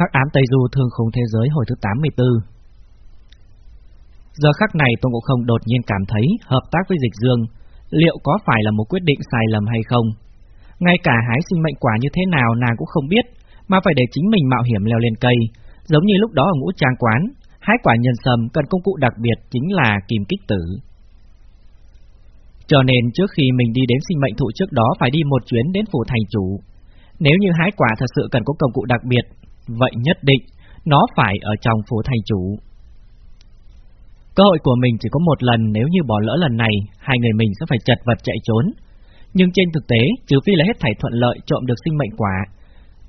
Hắc ám Tây Du thương khung thế giới hồi thứ 84 Giờ khắc này Tôn Ngộ Không đột nhiên cảm thấy hợp tác với Dịch Dương liệu có phải là một quyết định sai lầm hay không. Ngay cả hái sinh mệnh quả như thế nào nàng cũng không biết, mà phải để chính mình mạo hiểm leo lên cây, giống như lúc đó ở ngũ trang quán, hái quả nhân sâm cần công cụ đặc biệt chính là kìm kích tử. Cho nên trước khi mình đi đến sinh mệnh thụ trước đó phải đi một chuyến đến phủ thành chủ. Nếu như hái quả thật sự cần có công cụ đặc biệt, vậy nhất định nó phải ở trong phủ thành chủ. Cơ hội của mình chỉ có một lần nếu như bỏ lỡ lần này, hai người mình sẽ phải chật vật chạy trốn. Nhưng trên thực tế, trừ phi là hết thảy thuận lợi trộm được sinh mệnh quả,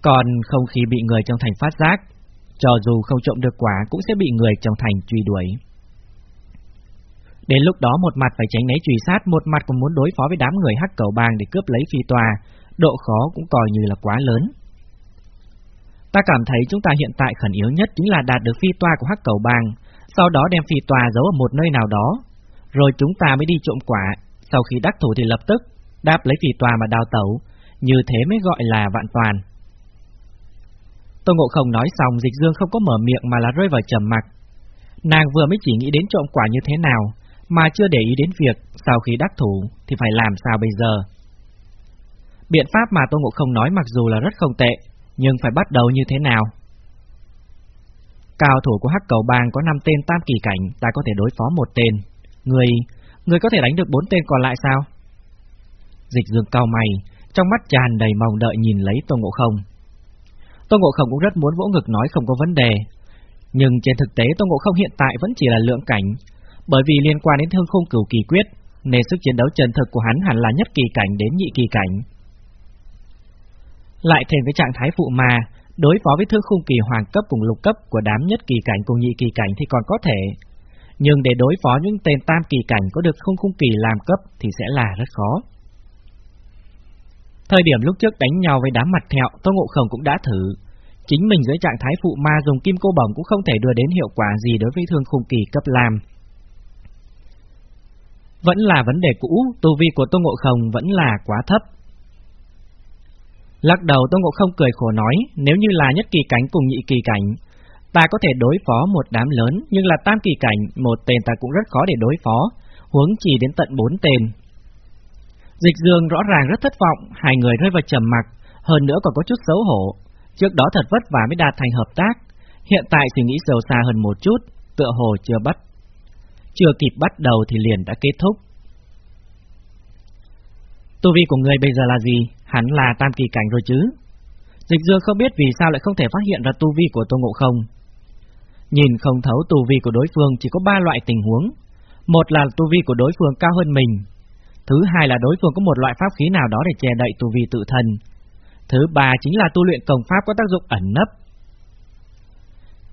còn không khi bị người trong thành phát giác, cho dù không trộm được quả cũng sẽ bị người trong thành truy đuổi. Đến lúc đó một mặt phải tránh né truy sát, một mặt còn muốn đối phó với đám người hắc cầu bang để cướp lấy phi tòa, độ khó cũng coi như là quá lớn. Ta cảm thấy chúng ta hiện tại khẩn yếu nhất chính là đạt được phi toa của hắc cầu bang, sau đó đem phi tòa giấu ở một nơi nào đó, rồi chúng ta mới đi trộm quả, sau khi đắc thủ thì lập tức đáp lấy phi tòa mà đào tẩu, như thế mới gọi là vạn toàn. Tô Ngộ Không nói xong, Dịch Dương không có mở miệng mà là rơi vào trầm mặc. Nàng vừa mới chỉ nghĩ đến trộm quả như thế nào, mà chưa để ý đến việc sau khi đắc thủ thì phải làm sao bây giờ. Biện pháp mà Tô Ngộ Không nói mặc dù là rất không tệ, nhưng phải bắt đầu như thế nào? Cao thủ của Hắc Cầu Bang có 5 tên tam kỳ cảnh, ta có thể đối phó một tên. Người, người có thể đánh được bốn tên còn lại sao? Dịch Dương cao mày, trong mắt tràn đầy mong đợi nhìn lấy Tô Ngộ Không. Tô Ngộ Không cũng rất muốn vỗ ngực nói không có vấn đề, nhưng trên thực tế Tô Ngộ Không hiện tại vẫn chỉ là lượng cảnh, bởi vì liên quan đến thương khung cửu kỳ quyết, nên sức chiến đấu chân thực của hắn hẳn là nhất kỳ cảnh đến nhị kỳ cảnh. Lại thêm với trạng thái phụ ma, đối phó với thương khung kỳ hoàng cấp cùng lục cấp của đám nhất kỳ cảnh cùng nhị kỳ cảnh thì còn có thể, nhưng để đối phó những tên tam kỳ cảnh có được không khung kỳ làm cấp thì sẽ là rất khó. Thời điểm lúc trước đánh nhau với đám mặt thẹo, Tô Ngộ Không cũng đã thử. Chính mình dưới trạng thái phụ ma dùng kim cô bổng cũng không thể đưa đến hiệu quả gì đối với thương khung kỳ cấp làm. Vẫn là vấn đề cũ, tu vi của Tô Ngộ Không vẫn là quá thấp. Lắc đầu Tô Ngộ Không cười khổ nói, nếu như là nhất kỳ cảnh cùng nhị kỳ cảnh, ta có thể đối phó một đám lớn, nhưng là tam kỳ cảnh, một tên ta cũng rất khó để đối phó, huống chỉ đến tận bốn tên. Dịch Dương rõ ràng rất thất vọng, hai người rơi vào trầm mặc, hơn nữa còn có chút xấu hổ. Trước đó thật vất vả mới đạt thành hợp tác, hiện tại suy nghĩ sâu xa hơn một chút, tựa hồ chưa bắt. Chưa kịp bắt đầu thì liền đã kết thúc. Tu vi của người bây giờ là gì? Hắn là tam kỳ cảnh rồi chứ? Dịch Dương không biết vì sao lại không thể phát hiện ra tu vi của Tô Ngộ Không. Nhìn không thấu tu vi của đối phương chỉ có ba loại tình huống. Một là tu vi của đối phương cao hơn mình. Thứ hai là đối phương có một loại pháp khí nào đó để che đậy tu vi tự thân. Thứ ba chính là tu luyện công pháp có tác dụng ẩn nấp.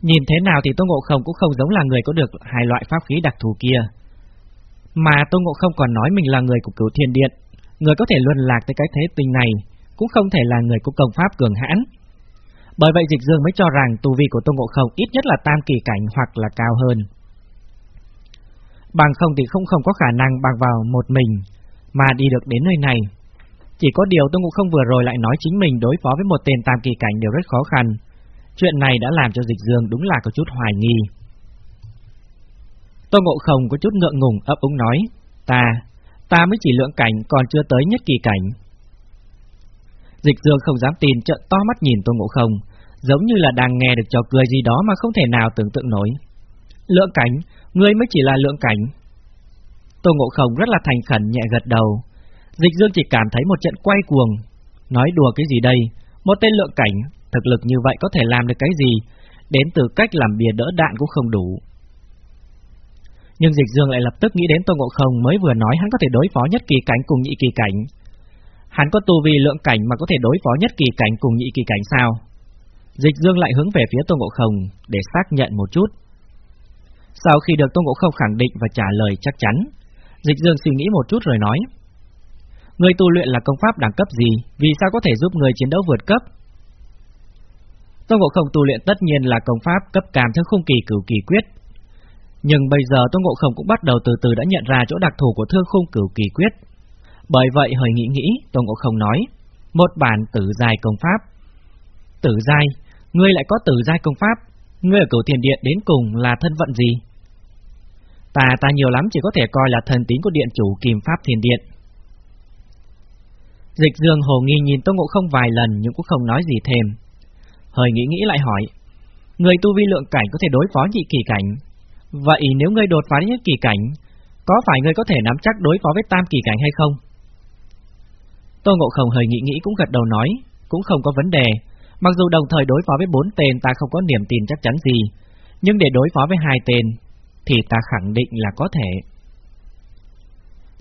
Nhìn thế nào thì Tô Ngộ Không cũng không giống là người có được hai loại pháp khí đặc thù kia. Mà Tô Ngộ Không còn nói mình là người của cửu thiên điện, người có thể luân lạc tới cái thế tình này cũng không thể là người có công pháp cường hãn. Bởi vậy Dịch Dương mới cho rằng tu vi của Tô Ngộ Không ít nhất là tam kỳ cảnh hoặc là cao hơn. Bằng không thì không không có khả năng bằng vào một mình mà đi được đến nơi này. Chỉ có điều Tô Ngộ Không vừa rồi lại nói chính mình đối phó với một tên tam kỳ cảnh đều rất khó khăn. Chuyện này đã làm cho Dịch Dương đúng là có chút hoài nghi. Tô Ngộ Không có chút ngượng ngùng ấp úng nói, ta, ta mới chỉ lượng cảnh còn chưa tới nhất kỳ cảnh. Dịch Dương không dám tin trợn to mắt nhìn Tô Ngộ Không, giống như là đang nghe được trò cười gì đó mà không thể nào tưởng tượng nổi. Lượng cảnh, ngươi mới chỉ là lượng cảnh. Tô Ngộ Không rất là thành khẩn nhẹ gật đầu. Dịch Dương chỉ cảm thấy một trận quay cuồng. Nói đùa cái gì đây? Một tên lượng cảnh, thực lực như vậy có thể làm được cái gì? Đến từ cách làm bìa đỡ đạn cũng không đủ. Nhưng Dịch Dương lại lập tức nghĩ đến Tô Ngộ Không mới vừa nói hắn có thể đối phó nhất kỳ cảnh cùng nhị kỳ cảnh. Hắn có tu vi lượng cảnh mà có thể đối phó nhất kỳ cảnh cùng nhị kỳ cảnh sao? Dịch Dương lại hướng về phía Tô Ngộ Không để xác nhận một chút. Sau khi được Tô Ngộ Không khẳng định và trả lời chắc chắn, Dịch Dương suy nghĩ một chút rồi nói. Người tu luyện là công pháp đẳng cấp gì, vì sao có thể giúp người chiến đấu vượt cấp? Tô Ngộ Không tu luyện tất nhiên là công pháp cấp cảm thức khung kỳ cửu kỳ quyết. Nhưng bây giờ Tô Ngộ Không cũng bắt đầu từ từ đã nhận ra chỗ đặc thù của thương khung cửu kỳ quyết. Bởi vậy hơi nghĩ nghĩ, Tô Ngộ Không nói, một bản tử dài công pháp. Tử dài, Ngươi lại có tử giai công pháp, ngươi ở cửu thiền điện đến cùng là thân phận gì? Ta ta nhiều lắm chỉ có thể coi là thần tín của điện chủ kìm pháp thiền điện. Dịch dương hồ nghi nhìn Tô Ngộ Không vài lần nhưng cũng không nói gì thêm. Hơi nghĩ nghĩ lại hỏi, người tu vi lượng cảnh có thể đối phó nhị kỳ cảnh. Vậy nếu ngươi đột phá đến nhất kỳ cảnh, có phải ngươi có thể nắm chắc đối phó với tam kỳ cảnh hay không? Tô Ngộ Không hơi nghĩ nghĩ cũng gật đầu nói, cũng không có vấn đề. Mặc dù đồng thời đối phó với bốn tên ta không có niềm tin chắc chắn gì, nhưng để đối phó với hai tên thì ta khẳng định là có thể.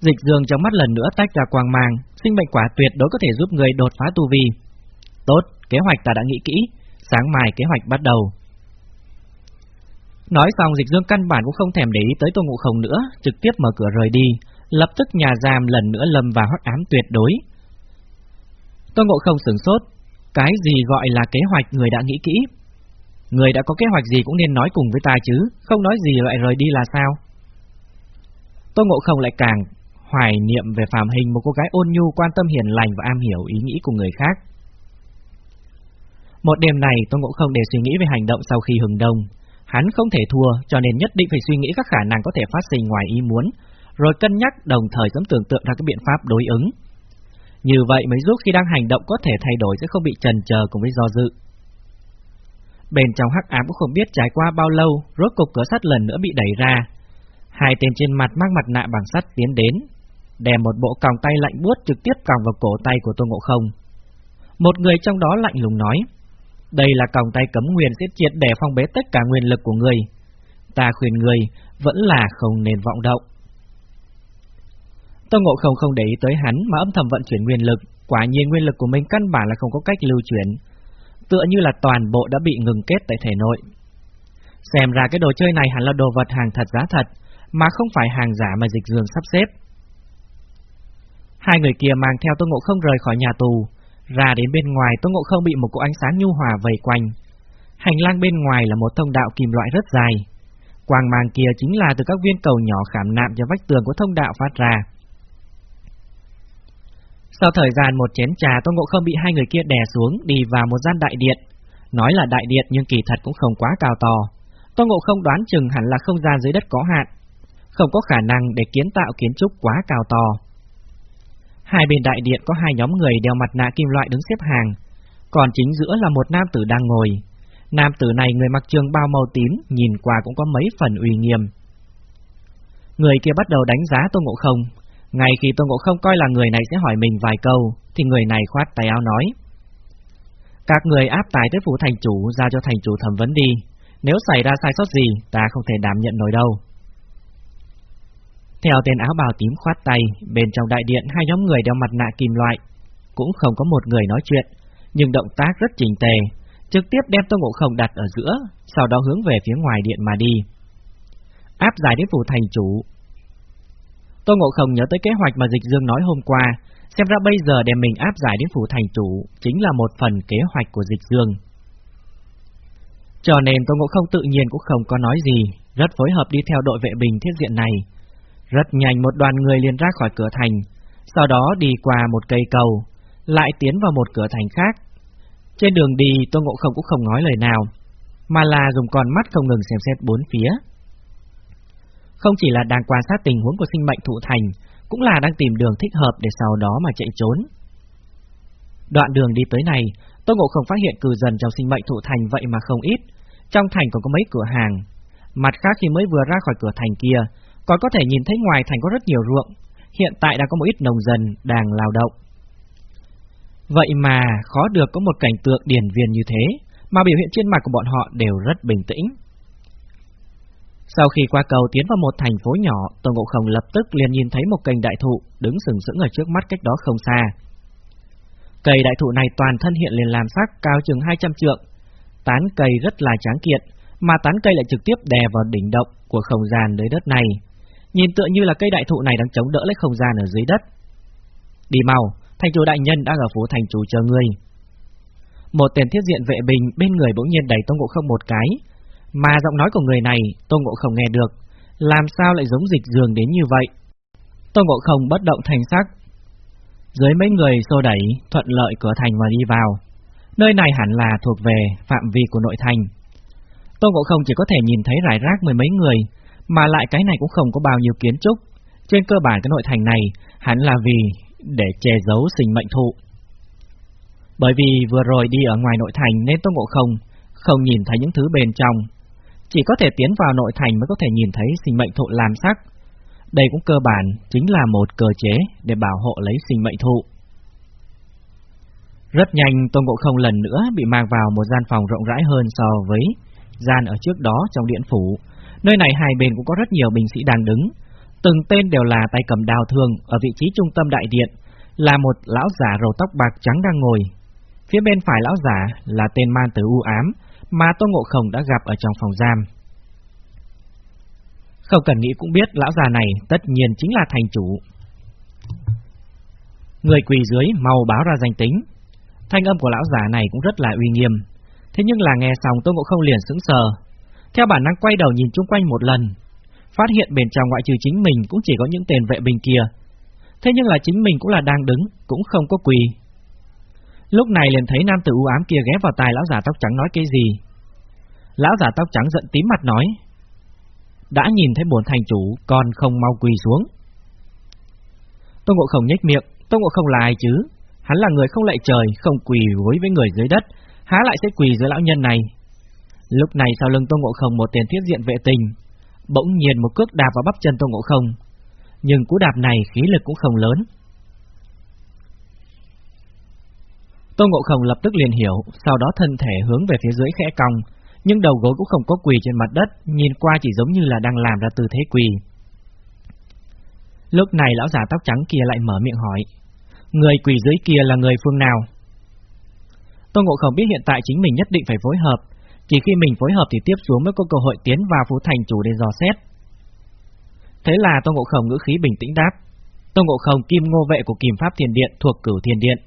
Dịch dương trong mắt lần nữa tách ra quang mang, sinh mệnh quả tuyệt đối có thể giúp người đột phá tu vi. Tốt, kế hoạch ta đã nghĩ kỹ, sáng mai kế hoạch bắt đầu. Nói xong dịch dương căn bản cũng không thèm để ý tới Tô Ngộ Không nữa, trực tiếp mở cửa rời đi, lập tức nhà giam lần nữa lâm vào hắc ám tuyệt đối. Tô Ngộ Không sửng sốt, cái gì gọi là kế hoạch người đã nghĩ kỹ? Người đã có kế hoạch gì cũng nên nói cùng với ta chứ, không nói gì lại rời đi là sao? Tô Ngộ Không lại càng hoài niệm về phàm hình một cô gái ôn nhu quan tâm hiền lành và am hiểu ý nghĩ của người khác. Một đêm này Tô Ngộ Không để suy nghĩ về hành động sau khi hừng đông. Hắn không thể thua cho nên nhất định phải suy nghĩ các khả năng có thể phát sinh ngoài ý muốn, rồi cân nhắc đồng thời sớm tưởng tượng ra các biện pháp đối ứng. Như vậy mới giúp khi đang hành động có thể thay đổi sẽ không bị trần chờ cùng với do dự. Bên trong hắc ám cũng không biết trải qua bao lâu, rốt cục cửa sắt lần nữa bị đẩy ra. Hai tên trên mặt mang mặt nạ bằng sắt tiến đến, đè một bộ còng tay lạnh buốt trực tiếp còng vào cổ tay của Tô Ngộ Không. Một người trong đó lạnh lùng nói, đây là còng tay cấm nguyên sẽ triệt để phong bế tất cả nguyên lực của người. Ta khuyên người vẫn là không nên vọng động. Tô Ngộ Không không để ý tới hắn mà âm thầm vận chuyển nguyên lực, quả nhiên nguyên lực của mình căn bản là không có cách lưu chuyển, tựa như là toàn bộ đã bị ngừng kết tại thể nội. Xem ra cái đồ chơi này hẳn là đồ vật hàng thật giá thật, mà không phải hàng giả mà dịch dường sắp xếp. Hai người kia mang theo Tô Ngộ Không rời khỏi nhà tù, ra đến bên ngoài Tô Ngộ Không bị một cỗ ánh sáng nhu hòa vây quanh. Hành lang bên ngoài là một thông đạo kim loại rất dài. Quang mang kia chính là từ các viên cầu nhỏ khảm nạm cho vách tường của thông đạo phát ra. Sau thời gian một chén trà Tô Ngộ Không bị hai người kia đè xuống đi vào một gian đại điện. Nói là đại điện nhưng kỳ thật cũng không quá cao to. Tô Ngộ Không đoán chừng hẳn là không gian dưới đất có hạn, không có khả năng để kiến tạo kiến trúc quá cao to. Hai bên đại điện có hai nhóm người đeo mặt nạ kim loại đứng xếp hàng, còn chính giữa là một nam tử đang ngồi. Nam tử này người mặc trường bao màu tím, nhìn qua cũng có mấy phần uy nghiêm. Người kia bắt đầu đánh giá Tô Ngộ Không. Ngay khi Tô Ngộ Không coi là người này sẽ hỏi mình vài câu, thì người này khoát tay áo nói. Các người áp tài tới phủ thành chủ ra cho thành chủ thẩm vấn đi. Nếu xảy ra sai sót gì, ta không thể đảm nhận nổi đâu. Theo tên áo bào tím khoát tay, bên trong đại điện hai nhóm người đeo mặt nạ kim loại, cũng không có một người nói chuyện, nhưng động tác rất chỉnh tề, trực tiếp đem Tô Ngộ Không đặt ở giữa, sau đó hướng về phía ngoài điện mà đi. Áp giải đến phủ thành chủ. Tô Ngộ Không nhớ tới kế hoạch mà Dịch Dương nói hôm qua, xem ra bây giờ đem mình áp giải đến phủ thành chủ chính là một phần kế hoạch của Dịch Dương. Cho nên Tô Ngộ Không tự nhiên cũng không có nói gì, rất phối hợp đi theo đội vệ bình thiết diện này, rất nhanh một đoàn người liền ra khỏi cửa thành, sau đó đi qua một cây cầu, lại tiến vào một cửa thành khác. Trên đường đi Tô Ngộ Không cũng không nói lời nào, mà là dùng con mắt không ngừng xem xét bốn phía. Không chỉ là đang quan sát tình huống của sinh mệnh thụ thành, cũng là đang tìm đường thích hợp để sau đó mà chạy trốn. Đoạn đường đi tới này, Tô Ngộ Không phát hiện cư dân trong sinh mệnh thụ thành vậy mà không ít, trong thành còn có mấy cửa hàng. Mặt khác khi mới vừa ra khỏi cửa thành kia, còn có thể nhìn thấy ngoài thành có rất nhiều ruộng, hiện tại đã có một ít nông dân đang lao động. Vậy mà khó được có một cảnh tượng điển viên như thế, mà biểu hiện trên mặt của bọn họ đều rất bình tĩnh. Sau khi qua cầu tiến vào một thành phố nhỏ, Tô Ngộ Không lập tức liền nhìn thấy một cành đại thụ đứng sừng sững ở trước mắt cách đó không xa. Cây đại thụ này toàn thân hiện lên làm sắc cao chừng 200 trượng, tán cây rất là tráng kiện, mà tán cây lại trực tiếp đè vào đỉnh động của không gian nơi đất này, nhìn tựa như là cây đại thụ này đang chống đỡ lấy không gian ở dưới đất. Đi mau, thành chủ đại nhân đang ở phố thành chủ chờ ngươi. Một tên thiết diện vệ bình bên người bỗng nhiên đẩy Tô Ngộ Không một cái, mà giọng nói của người này Tô Ngộ Không nghe được, làm sao lại giống dịch dường đến như vậy? Tô Ngộ Không bất động thành sắc. Dưới mấy người xô đẩy, thuận lợi cửa thành mà đi vào. Nơi này hẳn là thuộc về phạm vi của nội thành. Tôn Ngộ Không chỉ có thể nhìn thấy rải rác mười mấy người, mà lại cái này cũng không có bao nhiêu kiến trúc. Trên cơ bản cái nội thành này hẳn là vì để che giấu sinh mệnh thụ. Bởi vì vừa rồi đi ở ngoài nội thành nên Tôn Ngộ Không không nhìn thấy những thứ bên trong, chỉ có thể tiến vào nội thành mới có thể nhìn thấy sinh mệnh thụ làm sắc. Đây cũng cơ bản chính là một cơ chế để bảo hộ lấy sinh mệnh thụ. Rất nhanh Tôn Ngộ Không lần nữa bị mang vào một gian phòng rộng rãi hơn so với gian ở trước đó trong điện phủ. Nơi này hai bên cũng có rất nhiều binh sĩ đang đứng. Từng tên đều là tay cầm đào thường ở vị trí trung tâm đại điện, là một lão giả râu tóc bạc trắng đang ngồi. Phía bên phải lão giả là tên man tử u ám, mà Tô Ngộ Không đã gặp ở trong phòng giam. Không cần nghĩ cũng biết lão già này tất nhiên chính là thành chủ. Người quỳ dưới mau báo ra danh tính. Thanh âm của lão già này cũng rất là uy nghiêm. Thế nhưng là nghe xong Tô Ngộ Không liền sững sờ. Theo bản năng quay đầu nhìn chung quanh một lần, phát hiện bên trong ngoại trừ chính mình cũng chỉ có những tên vệ binh kia. Thế nhưng là chính mình cũng là đang đứng, cũng không có quỳ, Lúc này liền thấy nam tử u ám kia ghé vào tai lão già tóc trắng nói cái gì. Lão già tóc trắng giận tím mặt nói, đã nhìn thấy bổn thành chủ, còn không mau quỳ xuống. Tô Ngộ Không nhếch miệng, Tô Ngộ Không là ai chứ? Hắn là người không lạy trời, không quỳ gối với người dưới đất, há lại sẽ quỳ dưới lão nhân này. Lúc này sau lưng Tô Ngộ Không một tiền thiết diện vệ tình, bỗng nhiên một cước đạp vào bắp chân Tô Ngộ Không, nhưng cú đạp này khí lực cũng không lớn, Tô Ngộ Không lập tức liền hiểu, sau đó thân thể hướng về phía dưới khẽ cong, nhưng đầu gối cũng không có quỳ trên mặt đất, nhìn qua chỉ giống như là đang làm ra tư thế quỳ. Lúc này lão già tóc trắng kia lại mở miệng hỏi, người quỳ dưới kia là người phương nào? Tô Ngộ Không biết hiện tại chính mình nhất định phải phối hợp, chỉ khi mình phối hợp thì tiếp xuống mới có cơ hội tiến vào phú thành chủ để dò xét. Thế là Tô Ngộ Không ngữ khí bình tĩnh đáp, Tô Ngộ Không kim ngô vệ của Kim Pháp Thiền Điện thuộc Cửu Thiền Điện.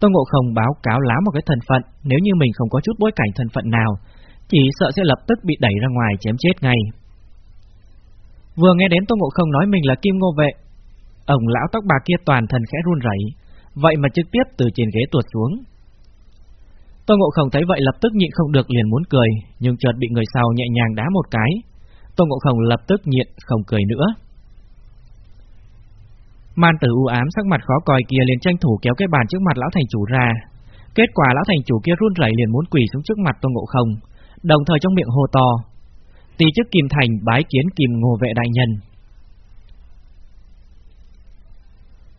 Tô Ngộ Không báo cáo lá một cái thân phận, nếu như mình không có chút bối cảnh thân phận nào, chỉ sợ sẽ lập tức bị đẩy ra ngoài chém chết ngay. Vừa nghe đến Tô Ngộ Không nói mình là Kim Ngô Vệ, ông lão tóc bạc kia toàn thân khẽ run rẩy, vậy mà trực tiếp từ trên ghế tuột xuống. Tô Ngộ Không thấy vậy lập tức nhịn không được liền muốn cười, nhưng chợt bị người sau nhẹ nhàng đá một cái. Tô Ngộ Không lập tức nhịn không cười nữa. Man tử u ám sắc mặt khó coi kia liền tranh thủ kéo cái bàn trước mặt lão thành chủ ra. Kết quả lão thành chủ kia run rẩy liền muốn quỳ xuống trước mặt Tôn Ngộ Không, đồng thời trong miệng hô to: "Tỷ chức Kim Thành bái kiến Kim Ngô vệ đại nhân."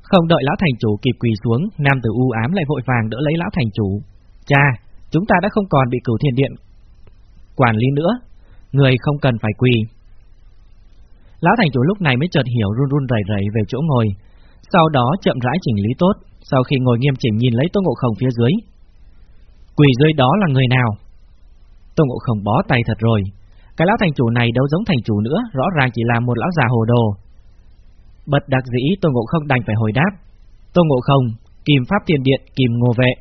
Không đợi lão thành chủ kịp quỳ xuống, nam tử u ám lại vội vàng đỡ lấy lão thành chủ. "Cha, chúng ta đã không còn bị Cửu thiền Điện quản lý nữa, người không cần phải quỳ." Lão thành chủ lúc này mới chợt hiểu run run rẩy rẩy về chỗ ngồi, sau đó chậm rãi chỉnh lý tốt, sau khi ngồi nghiêm chỉnh nhìn lấy Tô Ngộ Không phía dưới. quỳ dưới đó là người nào? Tô Ngộ Không bó tay thật rồi, cái lão thành chủ này đâu giống thành chủ nữa, rõ ràng chỉ là một lão già hồ đồ. Bật đặc dĩ Tô Ngộ Không đành phải hồi đáp. Tô Ngộ Không, Kim Pháp Tiền Điện, Kim Ngô Vệ.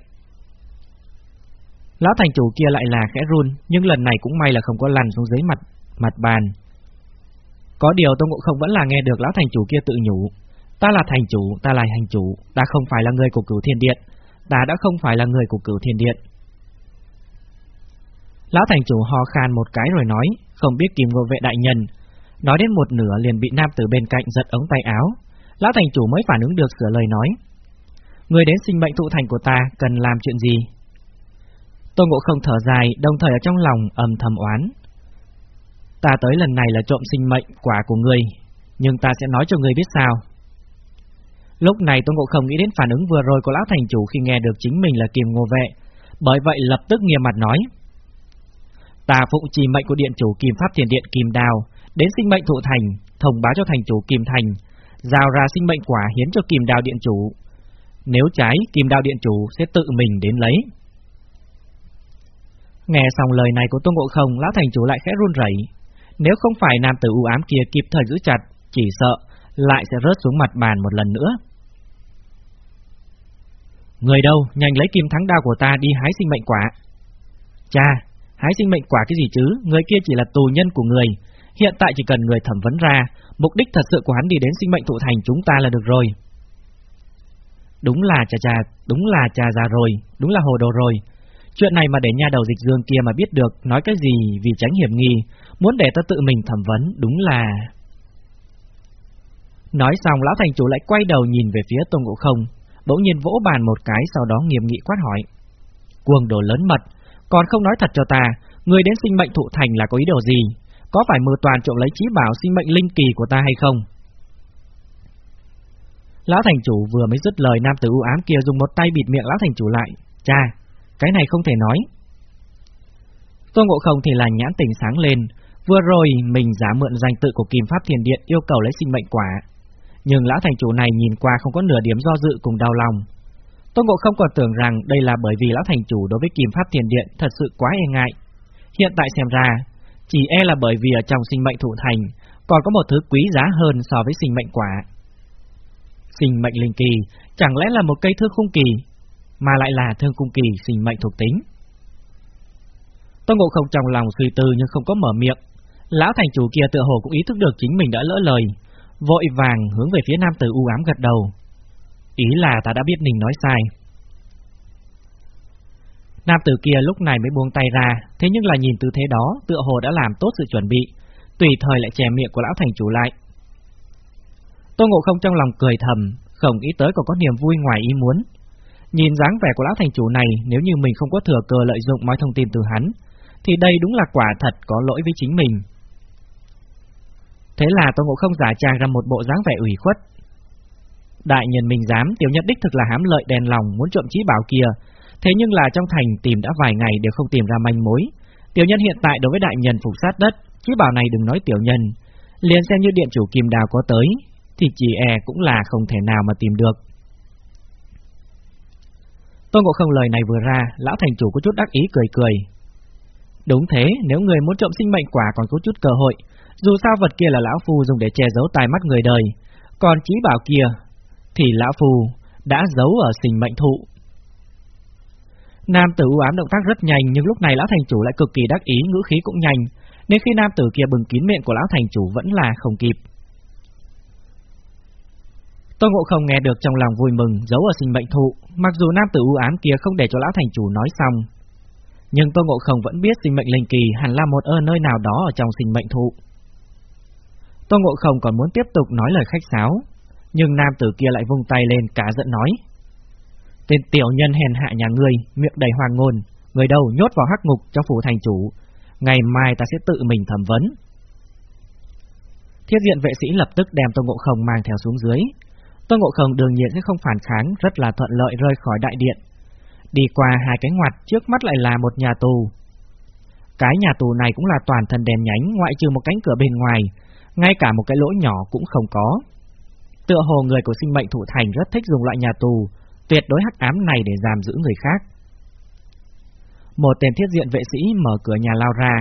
Lão thành chủ kia lại là khẽ run, nhưng lần này cũng may là không có lăn xuống dưới mặt mặt bàn. Có điều Tô Ngộ Không vẫn là nghe được lão thành chủ kia tự nhủ, Ta là thành chủ, ta là hành chủ, ta không phải là người của cửu thiên điện, ta đã không phải là người của cửu thiên điện. Lão thành chủ ho khan một cái rồi nói, không biết kìm ngộ vệ đại nhân. Nói đến một nửa liền bị nam tử bên cạnh giật ống tay áo. Lão thành chủ mới phản ứng được sửa lời nói. Người đến sinh mệnh thụ thành của ta cần làm chuyện gì? Tô Ngộ không thở dài, đồng thời ở trong lòng âm thầm oán. Ta tới lần này là trộm sinh mệnh quả của ngươi, nhưng ta sẽ nói cho ngươi biết sao. Lúc này Tôn Ngộ Không nghĩ đến phản ứng vừa rồi của lão thành chủ khi nghe được chính mình là kiềm ngô vệ, bởi vậy lập tức nghiêm mặt nói. Ta phụ trì mệnh của điện chủ Kim Pháp Tiền Điện Kim Đào, đến sinh mệnh thụ thành, thông báo cho thành chủ Kim Thành, giao ra sinh mệnh quả hiến cho Kim Đào Điện chủ. Nếu trái, Kim Đào Điện chủ sẽ tự mình đến lấy. Nghe xong lời này của Tôn Ngộ Không, lão thành chủ lại khẽ run rẩy. Nếu không phải nam tử u ám kia kịp thời giữ chặt, chỉ sợ lại sẽ rớt xuống mặt bàn một lần nữa. Người đâu, nhanh lấy kim thắng đao của ta đi hái sinh mệnh quả. Cha, hái sinh mệnh quả cái gì chứ, người kia chỉ là tù nhân của người, hiện tại chỉ cần người thẩm vấn ra, mục đích thật sự của hắn đi đến sinh mệnh thụ thành chúng ta là được rồi. Đúng là cha cha, đúng là cha già rồi, đúng là hồ đồ rồi. Chuyện này mà để nha đầu dịch dương kia mà biết được nói cái gì vì tránh hiểm nghi, muốn để ta tự mình thẩm vấn, đúng là... Nói xong lão thành chủ lại quay đầu nhìn về phía Tôn Ngộ Không, bỗng nhiên vỗ bàn một cái sau đó nghiêm nghị quát hỏi. Cuồng đồ lớn mật, còn không nói thật cho ta, người đến sinh mệnh thụ thành là có ý đồ gì? Có phải mưu toàn trộm lấy trí bảo sinh mệnh linh kỳ của ta hay không? Lão thành chủ vừa mới dứt lời nam tử u ám kia dùng một tay bịt miệng lão thành chủ lại. Cha, cái này không thể nói. Tôn Ngộ Không thì là nhãn tình sáng lên, vừa rồi mình giả mượn danh tự của Kim Pháp Thiền Điện yêu cầu lấy sinh mệnh quả. Nhưng lão thành chủ này nhìn qua không có nửa điểm do dự cùng đau lòng. Tôn Ngộ Không còn tưởng rằng đây là bởi vì lão thành chủ đối với Kim Pháp Thiền Điện thật sự quá e ngại. Hiện tại xem ra, chỉ e là bởi vì ở trong sinh mệnh thụ thành còn có một thứ quý giá hơn so với sinh mệnh quả. Sinh mệnh linh kỳ chẳng lẽ là một cây thước khung kỳ, mà lại là thương cung kỳ sinh mệnh thuộc tính. Tôn Ngộ Không trong lòng suy tư nhưng không có mở miệng. Lão thành chủ kia tựa hồ cũng ý thức được chính mình đã lỡ lời, vội vàng hướng về phía nam tử u ám gật đầu. Ý là ta đã biết mình nói sai. Nam tử kia lúc này mới buông tay ra, thế nhưng là nhìn tư thế đó, tựa hồ đã làm tốt sự chuẩn bị, tùy thời lại chè miệng của lão thành chủ lại. Tô Ngộ Không trong lòng cười thầm, không nghĩ tới còn có niềm vui ngoài ý muốn. Nhìn dáng vẻ của lão thành chủ này, nếu như mình không có thừa cơ lợi dụng mọi thông tin từ hắn, thì đây đúng là quả thật có lỗi với chính mình. Thế là Tô Ngộ Không giả trang ra một bộ dáng vẻ ủy khuất. Đại nhân mình dám, tiểu nhân đích thực là hám lợi đèn lòng muốn trộm trí bảo kia, thế nhưng là trong thành tìm đã vài ngày đều không tìm ra manh mối. Tiểu nhân hiện tại đối với đại nhân phục sát đất, trí bảo này đừng nói tiểu nhân, liền xem như điện chủ kim đào có tới, thì chỉ e cũng là không thể nào mà tìm được. Tôn Ngộ Không lời này vừa ra, lão thành chủ có chút đắc ý cười cười. Đúng thế, nếu người muốn trộm sinh mệnh quả còn có chút cơ hội, dù sao vật kia là lão phu dùng để che giấu tai mắt người đời, còn trí bảo kia thì lão phu đã giấu ở sinh mệnh thụ. Nam tử u ám động tác rất nhanh nhưng lúc này lão thành chủ lại cực kỳ đắc ý, ngữ khí cũng nhanh, nên khi nam tử kia bừng kín miệng của lão thành chủ vẫn là không kịp. Tôn Ngộ Không nghe được trong lòng vui mừng, giấu ở sinh mệnh thụ, mặc dù nam tử u ám kia không để cho lão thành chủ nói xong. Nhưng Tôn Ngộ Không vẫn biết sinh mệnh linh kỳ hẳn là một ở nơi nào đó ở trong sinh mệnh thụ. Tôn Ngộ Không còn muốn tiếp tục nói lời khách sáo, nhưng nam tử kia lại vung tay lên cả giận nói. Tên tiểu nhân hèn hạ nhà ngươi, miệng đầy hoàng ngôn, người đâu nhốt vào hắc ngục cho phủ thành chủ, ngày mai ta sẽ tự mình thẩm vấn. Thiết diện vệ sĩ lập tức đem Tôn Ngộ Không mang theo xuống dưới, Tôn Ngộ Không đương nhiên sẽ không phản kháng, rất là thuận lợi rơi khỏi đại điện. Đi qua hai cái ngoặt, trước mắt lại là một nhà tù. Cái nhà tù này cũng là toàn thân đèn nhánh, ngoại trừ một cánh cửa bên ngoài, ngay cả một cái lỗ nhỏ cũng không có. Tựa hồ người của sinh mệnh thủ thành rất thích dùng loại nhà tù, tuyệt đối hắc ám này để giam giữ người khác. Một tên thiết diện vệ sĩ mở cửa nhà lao ra,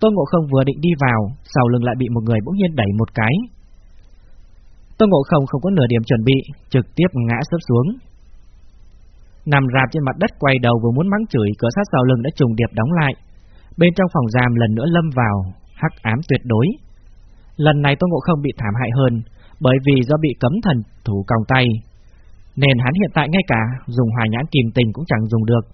Tôn Ngộ Không vừa định đi vào, sau lưng lại bị một người bỗng nhiên đẩy một cái, Tôn Ngộ Không không có nửa điểm chuẩn bị, trực tiếp ngã sấp xuống. Nằm rạp trên mặt đất quay đầu vừa muốn mắng chửi, cửa sát sau lưng đã trùng điệp đóng lại. Bên trong phòng giam lần nữa lâm vào, hắc ám tuyệt đối. Lần này Tôn Ngộ Không bị thảm hại hơn, bởi vì do bị cấm thần thủ còng tay, nên hắn hiện tại ngay cả dùng hòa nhãn kìm tình cũng chẳng dùng được.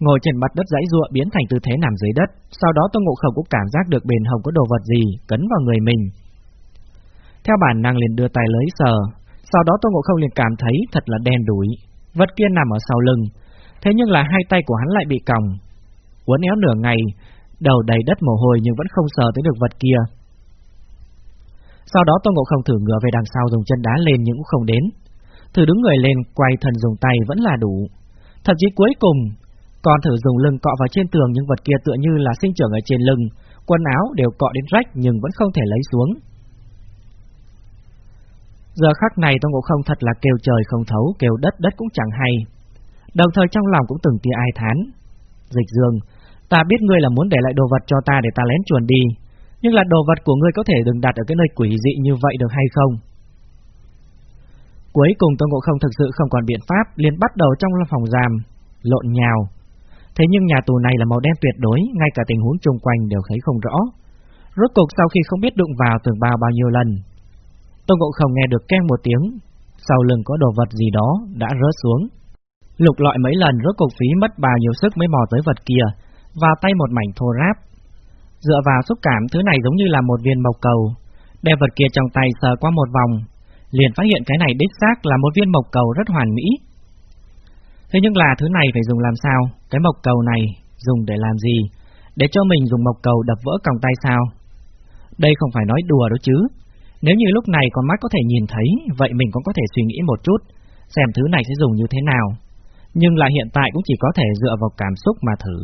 Ngồi trên mặt đất dãy ruộng biến thành tư thế nằm dưới đất, sau đó Tôn Ngộ Không cũng cảm giác được bền hồng có đồ vật gì cấn vào người mình, theo bản năng liền đưa tay lấy sờ, sau đó Tô Ngộ Không liền cảm thấy thật là đen đủi, vật kia nằm ở sau lưng, thế nhưng là hai tay của hắn lại bị còng. Uốn éo nửa ngày, đầu đầy đất mồ hôi nhưng vẫn không sờ tới được vật kia. Sau đó Tô Ngộ Không thử ngửa về đằng sau dùng chân đá lên nhưng cũng không đến. Thử đứng người lên, quay thần dùng tay vẫn là đủ. Thậm chí cuối cùng, còn thử dùng lưng cọ vào trên tường nhưng vật kia tựa như là sinh trưởng ở trên lưng, quần áo đều cọ đến rách nhưng vẫn không thể lấy xuống. Giờ khắc này Tôn Ngộ Không thật là kêu trời không thấu, kêu đất đất cũng chẳng hay. Đồng thời trong lòng cũng từng tia ai thán. Dịch dương, ta biết ngươi là muốn để lại đồ vật cho ta để ta lén chuồn đi, nhưng là đồ vật của ngươi có thể đừng đặt ở cái nơi quỷ dị như vậy được hay không? Cuối cùng Tôn Ngộ Không thực sự không còn biện pháp, liền bắt đầu trong phòng giam, lộn nhào. Thế nhưng nhà tù này là màu đen tuyệt đối, ngay cả tình huống chung quanh đều thấy không rõ. Rốt cục sau khi không biết đụng vào tường bao bao nhiêu lần, Tôn Ngộ Không nghe được keng một tiếng, sau lưng có đồ vật gì đó đã rớt xuống. Lục lọi mấy lần rốt cục phí mất bao nhiêu sức mới mò tới vật kia, và tay một mảnh thô ráp. Dựa vào xúc cảm thứ này giống như là một viên mộc cầu, đè vật kia trong tay sờ qua một vòng, liền phát hiện cái này đích xác là một viên mộc cầu rất hoàn mỹ. Thế nhưng là thứ này phải dùng làm sao? Cái mộc cầu này dùng để làm gì? Để cho mình dùng mộc cầu đập vỡ còng tay sao? Đây không phải nói đùa đó chứ. Nếu như lúc này con mắt có thể nhìn thấy, vậy mình cũng có thể suy nghĩ một chút, xem thứ này sẽ dùng như thế nào. Nhưng là hiện tại cũng chỉ có thể dựa vào cảm xúc mà thử.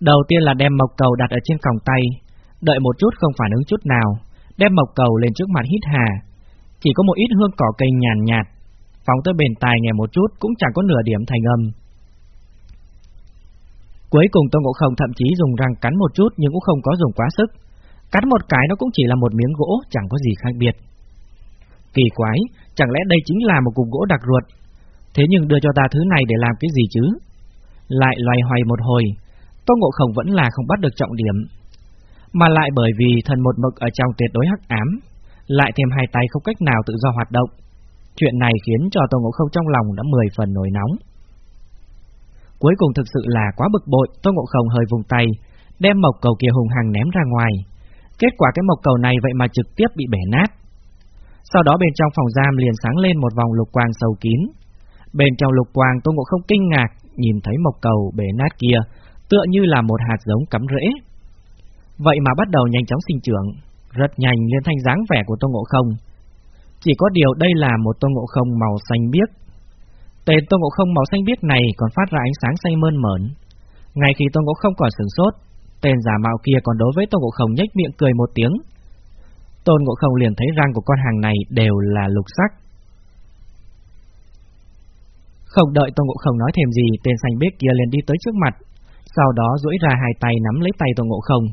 Đầu tiên là đem mộc cầu đặt ở trên còng tay, đợi một chút không phản ứng chút nào, đem mộc cầu lên trước mặt hít hà. Chỉ có một ít hương cỏ cây nhàn nhạt, phóng tới bền tai nghe một chút cũng chẳng có nửa điểm thành âm. Cuối cùng Tôn Ngộ Không thậm chí dùng răng cắn một chút nhưng cũng không có dùng quá sức. Cắn một cái nó cũng chỉ là một miếng gỗ, chẳng có gì khác biệt. Kỳ quái, chẳng lẽ đây chính là một cục gỗ đặc ruột? Thế nhưng đưa cho ta thứ này để làm cái gì chứ? Lại loay hoay một hồi, Tô Ngộ Không vẫn là không bắt được trọng điểm. Mà lại bởi vì thần một mực ở trong tuyệt đối hắc ám, lại thêm hai tay không cách nào tự do hoạt động. Chuyện này khiến cho Tô Ngộ Không trong lòng đã mười phần nổi nóng. Cuối cùng thực sự là quá bực bội, Tô Ngộ Không hơi vùng tay, đem mộc cầu kia hùng hằng ném ra ngoài. Kết quả cái mộc cầu này vậy mà trực tiếp bị bể nát. Sau đó bên trong phòng giam liền sáng lên một vòng lục quang sâu kín. Bên trong lục quang Tô Ngộ Không kinh ngạc, nhìn thấy mộc cầu bể nát kia, tựa như là một hạt giống cắm rễ. Vậy mà bắt đầu nhanh chóng sinh trưởng, rất nhanh lên thành dáng vẻ của Tô Ngộ Không. Chỉ có điều đây là một Tô Ngộ Không màu xanh biếc, Tên Tô Ngộ Không màu xanh biếc này còn phát ra ánh sáng xanh mơn mởn. Ngay khi Tô Ngộ Không còn sửng sốt, tên giả mạo kia còn đối với Tôn Ngộ Không nhếch miệng cười một tiếng. Tôn Ngộ Không liền thấy răng của con hàng này đều là lục sắc. Không đợi Tôn Ngộ Không nói thêm gì, tên xanh biếc kia liền đi tới trước mặt, sau đó duỗi ra hai tay nắm lấy tay Tôn Ngộ Không.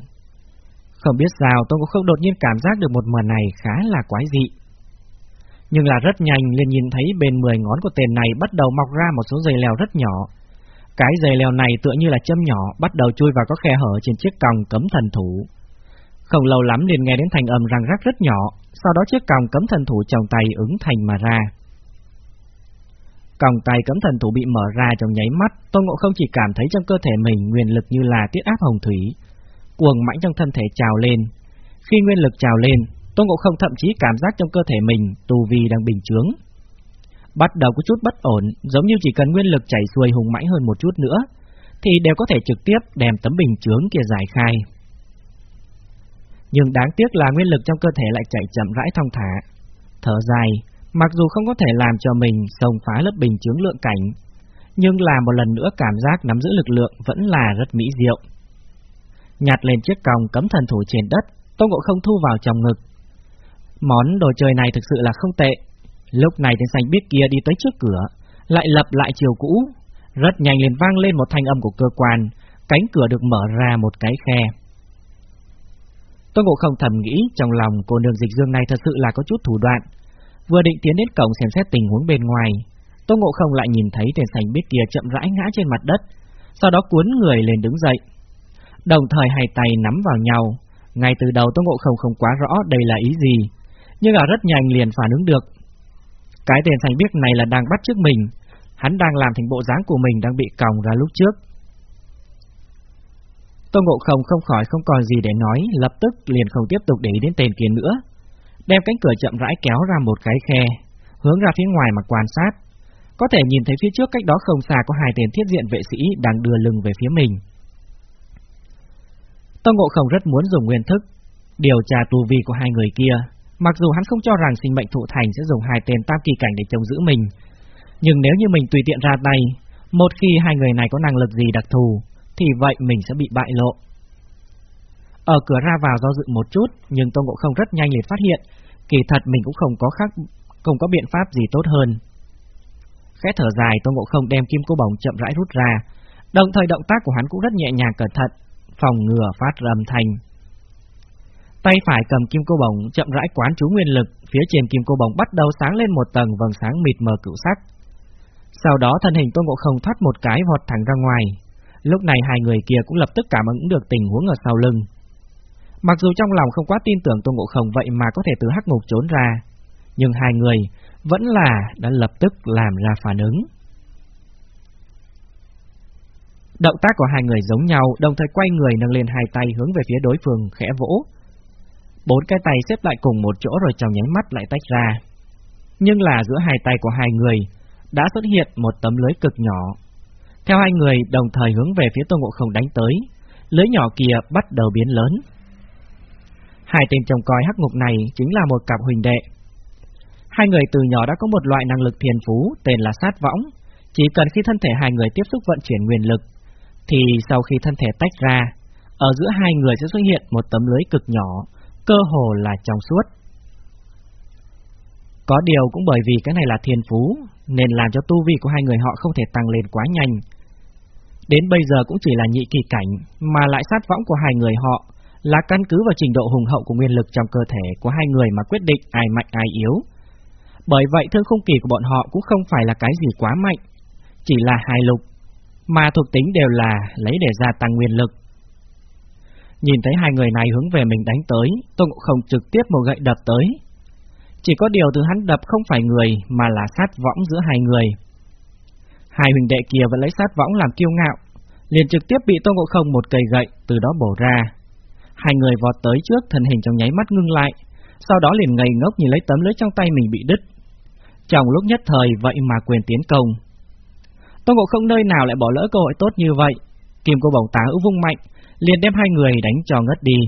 Không biết sao, Tôn Ngộ Không đột nhiên cảm giác được một màn này khá là quái dị nhưng là rất nhanh liền nhìn thấy bên mười ngón của tên này bắt đầu mọc ra một số dây leo rất nhỏ. Cái dây leo này tựa như là châm nhỏ bắt đầu chui vào các khe hở trên chiếc còng cấm thần thủ. Không lâu lắm liền nghe đến thành âm răng rắc rất nhỏ, sau đó chiếc còng cấm thần thủ trong tay ứng thành mà ra. Còng tay cấm thần thủ bị mở ra trong nháy mắt, Tôn Ngộ không chỉ cảm thấy trong cơ thể mình nguyên lực như là tiết áp hồng thủy, cuồng mãnh trong thân thể trào lên. Khi nguyên lực trào lên, Tôn Ngộ Không thậm chí cảm giác trong cơ thể mình tu vi đang bình chướng. Bắt đầu có chút bất ổn, giống như chỉ cần nguyên lực chảy xuôi hùng mãnh hơn một chút nữa, thì đều có thể trực tiếp đem tấm bình chướng kia giải khai. Nhưng đáng tiếc là nguyên lực trong cơ thể lại chạy chậm rãi thong thả. Thở dài, mặc dù không có thể làm cho mình xông phá lớp bình chướng lượng cảnh, nhưng là một lần nữa cảm giác nắm giữ lực lượng vẫn là rất mỹ diệu. Nhặt lên chiếc còng cấm thần thủ trên đất, Tôn Ngộ không thu vào trong ngực, Món đồ chơi này thực sự là không tệ. Lúc này tên xanh biết kia đi tới trước cửa, lại lập lại chiều cũ. Rất nhanh liền vang lên một thanh âm của cơ quan, cánh cửa được mở ra một cái khe. Tôi ngộ không thầm nghĩ trong lòng cô nương dịch dương này thật sự là có chút thủ đoạn. Vừa định tiến đến cổng xem xét tình huống bên ngoài, Tô Ngộ Không lại nhìn thấy tên sành biết kia chậm rãi ngã trên mặt đất, sau đó cuốn người lên đứng dậy. Đồng thời hai tay nắm vào nhau, ngay từ đầu Tô Ngộ Không không quá rõ đây là ý gì, nhưng là rất nhanh liền phản ứng được. Cái tên thành biết này là đang bắt trước mình, hắn đang làm thành bộ dáng của mình đang bị còng ra lúc trước. Tô Ngộ Không không khỏi không còn gì để nói, lập tức liền không tiếp tục để ý đến tên kia nữa, đem cánh cửa chậm rãi kéo ra một cái khe, hướng ra phía ngoài mà quan sát. Có thể nhìn thấy phía trước cách đó không xa có hai tên thiết diện vệ sĩ đang đưa lưng về phía mình. Tô Ngộ Không rất muốn dùng nguyên thức, điều tra tu vi của hai người kia, Mặc dù hắn không cho rằng sinh mệnh thụ thành sẽ dùng hai tên tam kỳ cảnh để chống giữ mình, nhưng nếu như mình tùy tiện ra tay, một khi hai người này có năng lực gì đặc thù, thì vậy mình sẽ bị bại lộ. Ở cửa ra vào do dự một chút, nhưng Tô Ngộ Không rất nhanh liền phát hiện, kỳ thật mình cũng không có khác, không có biện pháp gì tốt hơn. Khẽ thở dài, Tô Ngộ Không đem kim cô bổng chậm rãi rút ra, đồng thời động tác của hắn cũng rất nhẹ nhàng cẩn thận, phòng ngừa phát rầm thành. Tay phải cầm kim cô bổng chậm rãi quán chú nguyên lực, phía trên kim cô bổng bắt đầu sáng lên một tầng vầng sáng mịt mờ cựu sắc. Sau đó thân hình Tôn Ngộ Không thoát một cái vọt thẳng ra ngoài. Lúc này hai người kia cũng lập tức cảm ứng được tình huống ở sau lưng. Mặc dù trong lòng không quá tin tưởng Tôn Ngộ Không vậy mà có thể từ hắc ngục trốn ra, nhưng hai người vẫn là đã lập tức làm ra phản ứng. Động tác của hai người giống nhau, đồng thời quay người nâng lên hai tay hướng về phía đối phương khẽ vỗ. Bốn cái tay xếp lại cùng một chỗ rồi trong nháy mắt lại tách ra. Nhưng là giữa hai tay của hai người đã xuất hiện một tấm lưới cực nhỏ. Theo hai người đồng thời hướng về phía Tô Ngộ Không đánh tới, lưới nhỏ kia bắt đầu biến lớn. Hai tên chồng coi hắc ngục này chính là một cặp huỳnh đệ. Hai người từ nhỏ đã có một loại năng lực thiền phú tên là sát võng. Chỉ cần khi thân thể hai người tiếp xúc vận chuyển nguyên lực, thì sau khi thân thể tách ra, ở giữa hai người sẽ xuất hiện một tấm lưới cực nhỏ, cơ hồ là trong suốt. Có điều cũng bởi vì cái này là thiên phú, nên làm cho tu vi của hai người họ không thể tăng lên quá nhanh. Đến bây giờ cũng chỉ là nhị kỳ cảnh, mà lại sát võng của hai người họ là căn cứ vào trình độ hùng hậu của nguyên lực trong cơ thể của hai người mà quyết định ai mạnh ai yếu. Bởi vậy thương khung kỳ của bọn họ cũng không phải là cái gì quá mạnh, chỉ là hai lục, mà thuộc tính đều là lấy để gia tăng nguyên lực. Nhìn thấy hai người này hướng về mình đánh tới, Tôn Ngộ Không trực tiếp một gậy đập tới. Chỉ có điều từ hắn đập không phải người mà là sát võng giữa hai người. Hai huynh đệ kia vẫn lấy sát võng làm kiêu ngạo, liền trực tiếp bị Tôn Ngộ Không một cây gậy từ đó bổ ra. Hai người vọt tới trước, thân hình trong nháy mắt ngưng lại, sau đó liền ngây ngốc nhìn lấy tấm lưới trong tay mình bị đứt. Trong lúc nhất thời vậy mà quyền tiến công. Tôn Ngộ Không nơi nào lại bỏ lỡ cơ hội tốt như vậy, kim cô bổng tá hữu vung mạnh, liền đem hai người đánh cho ngất đi.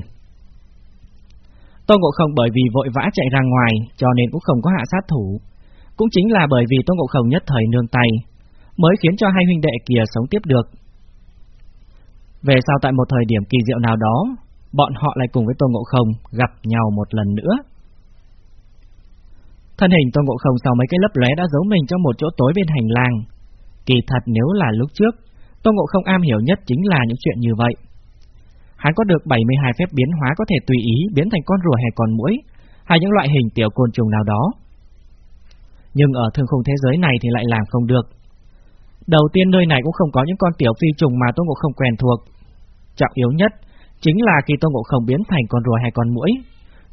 Tôn Ngộ Không bởi vì vội vã chạy ra ngoài, cho nên cũng không có hạ sát thủ. Cũng chính là bởi vì Tôn Ngộ Không nhất thời nương tay, mới khiến cho hai huynh đệ kia sống tiếp được. Về sau tại một thời điểm kỳ diệu nào đó, bọn họ lại cùng với Tôn Ngộ Không gặp nhau một lần nữa. Thân hình Tôn Ngộ Không sau mấy cái lấp lóe đã giấu mình trong một chỗ tối bên hành lang. Kỳ thật nếu là lúc trước, Tôn Ngộ Không am hiểu nhất chính là những chuyện như vậy. Hắn có được 72 phép biến hóa có thể tùy ý biến thành con rùa hay con muỗi, hay những loại hình tiểu côn trùng nào đó. Nhưng ở thương khung thế giới này thì lại làm không được. Đầu tiên nơi này cũng không có những con tiểu phi trùng mà Tôn Ngộ Không quen thuộc. Trọng yếu nhất chính là khi Tôn Ngộ Không biến thành con rùa hay con muỗi,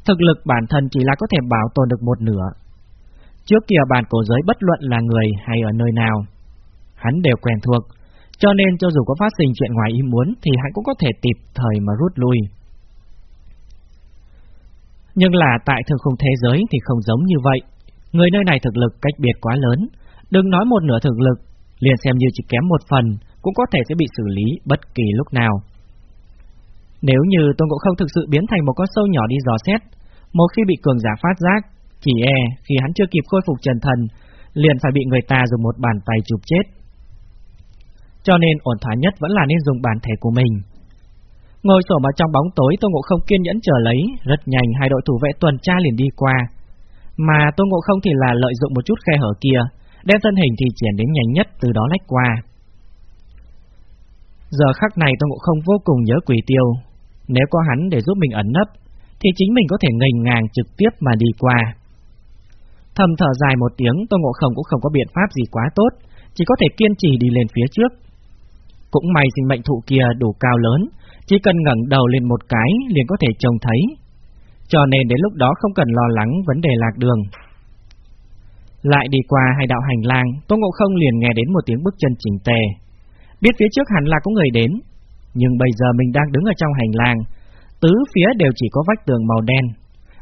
thực lực bản thân chỉ là có thể bảo tồn được một nửa. Trước kia bản cổ giới bất luận là người hay ở nơi nào, hắn đều quen thuộc, cho nên cho dù có phát sinh chuyện ngoài ý muốn thì hắn cũng có thể kịp thời mà rút lui. Nhưng là tại thương khung thế giới thì không giống như vậy. Người nơi này thực lực cách biệt quá lớn, đừng nói một nửa thực lực, liền xem như chỉ kém một phần cũng có thể sẽ bị xử lý bất kỳ lúc nào. Nếu như Tôn Ngộ Không thực sự biến thành một con sâu nhỏ đi dò xét, một khi bị cường giả phát giác, chỉ e khi hắn chưa kịp khôi phục trần thần, liền phải bị người ta dùng một bàn tay chụp chết. Cho nên ổn thỏa nhất vẫn là nên dùng bản thể của mình. Ngồi sổ mà trong bóng tối Tôn Ngộ Không kiên nhẫn chờ lấy, rất nhanh hai đội thủ vệ tuần tra liền đi qua. Mà Tôn Ngộ Không thì là lợi dụng một chút khe hở kia, đem thân hình thì triển đến nhanh nhất từ đó lách qua. Giờ khắc này Tôn Ngộ Không vô cùng nhớ quỷ tiêu, nếu có hắn để giúp mình ẩn nấp, thì chính mình có thể ngành ngang trực tiếp mà đi qua. Thầm thở dài một tiếng, Tôn Ngộ Không cũng không có biện pháp gì quá tốt, chỉ có thể kiên trì đi lên phía trước. Cũng may sinh mệnh thụ kia đủ cao lớn, chỉ cần ngẩng đầu lên một cái liền có thể trông thấy. Cho nên đến lúc đó không cần lo lắng vấn đề lạc đường. Lại đi qua hai đạo hành lang, Tô Ngộ Không liền nghe đến một tiếng bước chân chỉnh tề. Biết phía trước hẳn là có người đến, nhưng bây giờ mình đang đứng ở trong hành lang, tứ phía đều chỉ có vách tường màu đen,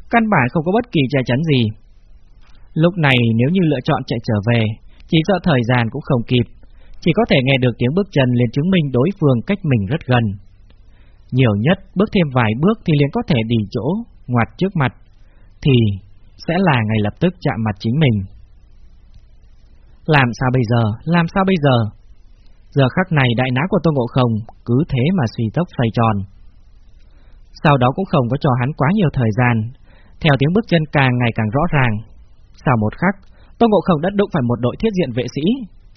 căn bản không có bất kỳ che chắn gì. Lúc này nếu như lựa chọn chạy trở về, chỉ sợ thời gian cũng không kịp, chỉ có thể nghe được tiếng bước chân liền chứng minh đối phương cách mình rất gần. Nhiều nhất bước thêm vài bước thì liền có thể đi chỗ, ngoặt trước mặt, thì sẽ là ngay lập tức chạm mặt chính mình. Làm sao bây giờ, làm sao bây giờ? Giờ khắc này đại ná của Tôn Ngộ Không cứ thế mà suy tốc xoay tròn. Sau đó cũng không có cho hắn quá nhiều thời gian, theo tiếng bước chân càng ngày càng rõ ràng. Sau một khắc, Tôn Ngộ Không đã đụng phải một đội thiết diện vệ sĩ,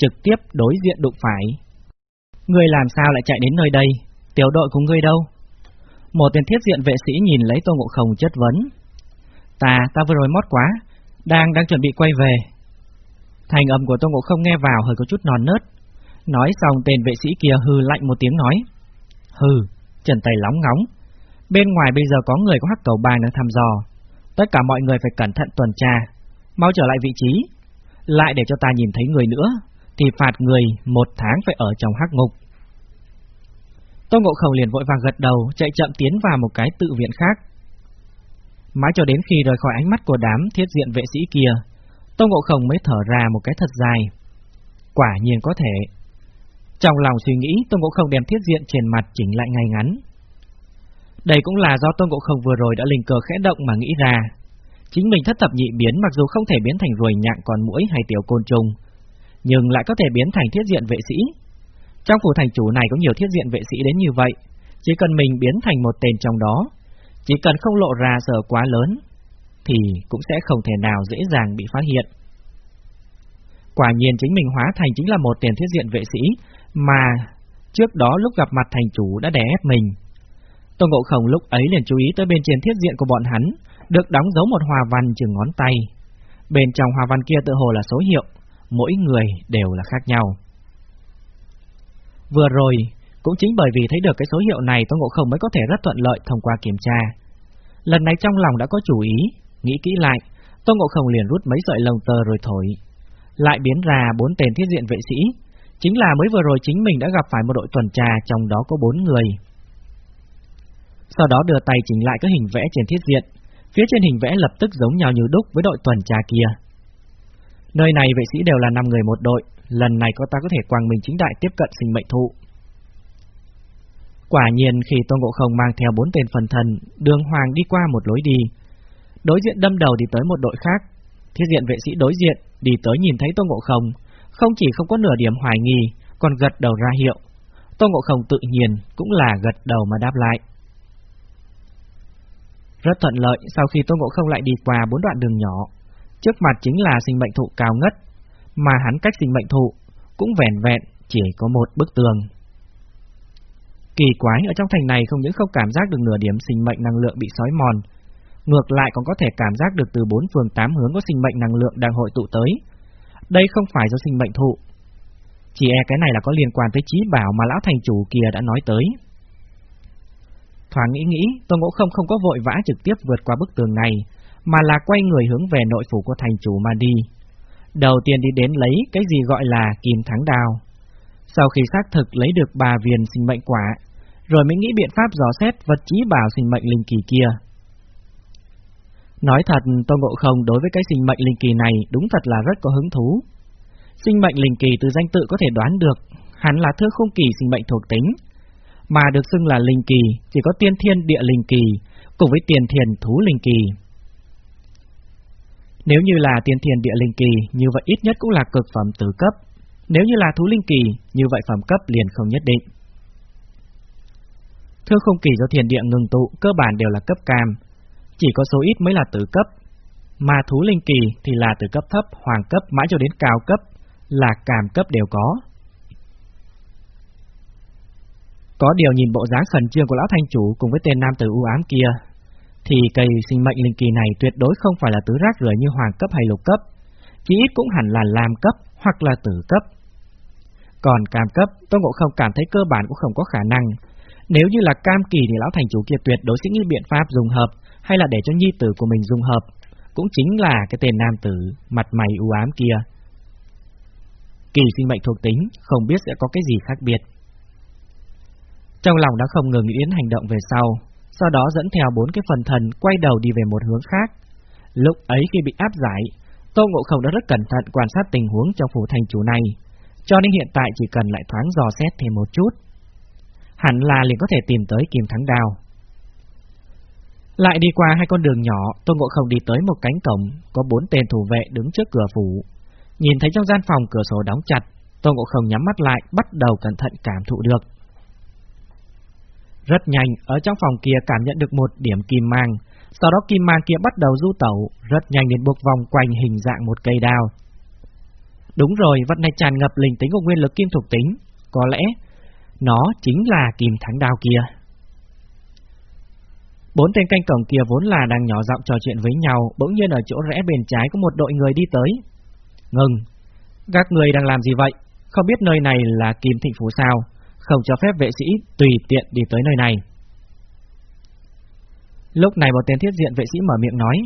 trực tiếp đối diện đụng phải. Người làm sao lại chạy đến nơi đây? Tiểu đội của ngươi đâu? Một tên thiết diện vệ sĩ nhìn lấy Tôn Ngộ Không chất vấn. Ta, ta vừa rồi mót quá, đang đang chuẩn bị quay về. Thành âm của Tôn Ngộ Không nghe vào hơi có chút non nớt. Nói xong tên vệ sĩ kia hư lạnh một tiếng nói. Hừ, trần tay lóng ngóng. Bên ngoài bây giờ có người có hắc cầu bang đang thăm dò. Tất cả mọi người phải cẩn thận tuần tra. mau trở lại vị trí, lại để cho ta nhìn thấy người nữa, thì phạt người một tháng phải ở trong hắc ngục. Tô Ngộ Không liền vội vàng gật đầu, chạy chậm tiến vào một cái tự viện khác. Mãi cho đến khi rời khỏi ánh mắt của đám thiết diện vệ sĩ kia, Tô Ngộ Không mới thở ra một cái thật dài. Quả nhiên có thể. Trong lòng suy nghĩ, Tô Ngộ Không đem thiết diện trên mặt chỉnh lại ngay ngắn. Đây cũng là do Tô Ngộ Không vừa rồi đã linh cờ khẽ động mà nghĩ ra. Chính mình thất thập nhị biến mặc dù không thể biến thành ruồi nhạn còn mũi hay tiểu côn trùng, nhưng lại có thể biến thành thiết diện vệ sĩ. Trong phủ thành chủ này có nhiều thiết diện vệ sĩ đến như vậy, chỉ cần mình biến thành một tên trong đó, chỉ cần không lộ ra sở quá lớn, thì cũng sẽ không thể nào dễ dàng bị phát hiện. Quả nhiên chính mình hóa thành chính là một tiền thiết diện vệ sĩ, mà trước đó lúc gặp mặt thành chủ đã đè ép mình. Tôn Ngộ Không lúc ấy liền chú ý tới bên trên thiết diện của bọn hắn, được đóng dấu một hòa văn chừng ngón tay. Bên trong hòa văn kia tự hồ là số hiệu, mỗi người đều là khác nhau. Vừa rồi, cũng chính bởi vì thấy được cái số hiệu này Tôn Ngộ Không mới có thể rất thuận lợi thông qua kiểm tra. Lần này trong lòng đã có chủ ý, nghĩ kỹ lại, Tôn Ngộ Không liền rút mấy sợi lồng tơ rồi thổi. Lại biến ra bốn tên thiết diện vệ sĩ, chính là mới vừa rồi chính mình đã gặp phải một đội tuần tra trong đó có bốn người. Sau đó đưa tay chỉnh lại các hình vẽ trên thiết diện, phía trên hình vẽ lập tức giống nhau như đúc với đội tuần tra kia. Nơi này vệ sĩ đều là 5 người một đội, lần này có ta có thể quang minh chính đại tiếp cận sinh mệnh thụ. Quả nhiên khi Tôn Ngộ Không mang theo bốn tên phần thần, đường hoàng đi qua một lối đi, đối diện đâm đầu đi tới một đội khác, thiết diện vệ sĩ đối diện đi tới nhìn thấy Tôn Ngộ Không, không chỉ không có nửa điểm hoài nghi, còn gật đầu ra hiệu. Tôn Ngộ Không tự nhiên cũng là gật đầu mà đáp lại. Rất thuận lợi sau khi Tôn Ngộ Không lại đi qua bốn đoạn đường nhỏ, trước mặt chính là sinh mệnh thụ cao ngất, mà hắn cách sinh mệnh thụ cũng vẻn vẹn chỉ có một bức tường. Kỳ quái ở trong thành này không những không cảm giác được nửa điểm sinh mệnh năng lượng bị sói mòn, ngược lại còn có thể cảm giác được từ bốn phương tám hướng có sinh mệnh năng lượng đang hội tụ tới. Đây không phải do sinh mệnh thụ. Chỉ e cái này là có liên quan tới trí bảo mà lão thành chủ kia đã nói tới. Thoáng nghĩ nghĩ, tôi Ngộ Không không có vội vã trực tiếp vượt qua bức tường này, mà là quay người hướng về nội phủ của thành chủ mà đi. Đầu tiên đi đến lấy cái gì gọi là kim thắng đào. Sau khi xác thực lấy được ba viên sinh mệnh quả, rồi mới nghĩ biện pháp dò xét vật trí bảo sinh mệnh linh kỳ kia. Nói thật, Tôn Ngộ Không đối với cái sinh mệnh linh kỳ này đúng thật là rất có hứng thú. Sinh mệnh linh kỳ từ danh tự có thể đoán được, hắn là thưa không kỳ sinh mệnh thuộc tính, mà được xưng là linh kỳ chỉ có tiên thiên địa linh kỳ cùng với tiền thiền thú linh kỳ. Nếu như là tiên thiền địa linh kỳ, như vậy ít nhất cũng là cực phẩm tứ cấp. Nếu như là thú linh kỳ, như vậy phẩm cấp liền không nhất định. Thưa không kỳ do thiền địa ngừng tụ, cơ bản đều là cấp cam, chỉ có số ít mới là tử cấp, mà thú linh kỳ thì là từ cấp thấp, hoàng cấp mãi cho đến cao cấp, là cam cấp đều có. Có điều nhìn bộ dáng khẩn trương của lão thanh chủ cùng với tên nam tử u ám kia, thì cây sinh mệnh linh kỳ này tuyệt đối không phải là tứ rác rưởi như hoàng cấp hay lục cấp, chỉ ít cũng hẳn là lam cấp hoặc là tử cấp. Còn cam cấp, Tô Ngộ không cảm thấy cơ bản cũng không có khả năng. Nếu như là cam kỳ thì lão thành chủ kia tuyệt đối sẽ nghĩ biện pháp dùng hợp, hay là để cho nhi tử của mình dùng hợp, cũng chính là cái tên nam tử mặt mày u ám kia. Kỳ sinh mệnh thuộc tính, không biết sẽ có cái gì khác biệt. Trong lòng đã không ngừng nghĩ đến hành động về sau, sau đó dẫn theo bốn cái phần thần quay đầu đi về một hướng khác. Lúc ấy khi bị áp giải, Tô Ngộ Không đã rất cẩn thận quan sát tình huống trong phủ thành chủ này, cho nên hiện tại chỉ cần lại thoáng dò xét thêm một chút. Hẳn là liền có thể tìm tới kim thắng đao. Lại đi qua hai con đường nhỏ, Tô Ngộ Không đi tới một cánh cổng, có bốn tên thủ vệ đứng trước cửa phủ. Nhìn thấy trong gian phòng cửa sổ đóng chặt, Tô Ngộ Không nhắm mắt lại, bắt đầu cẩn thận cảm thụ được. Rất nhanh, ở trong phòng kia cảm nhận được một điểm kim mang, sau đó kim mang kia bắt đầu du tẩu, rất nhanh đến buộc vòng quanh hình dạng một cây đao. Đúng rồi, vật này tràn ngập linh tính của nguyên lực kim thuộc tính, có lẽ nó chính là kim thắng đao kia. Bốn tên canh cổng kia vốn là đang nhỏ giọng trò chuyện với nhau, bỗng nhiên ở chỗ rẽ bên trái có một đội người đi tới. Ngừng! Các người đang làm gì vậy? Không biết nơi này là Kim Thịnh phú sao? Không cho phép vệ sĩ tùy tiện đi tới nơi này. Lúc này một tên thiết diện vệ sĩ mở miệng nói,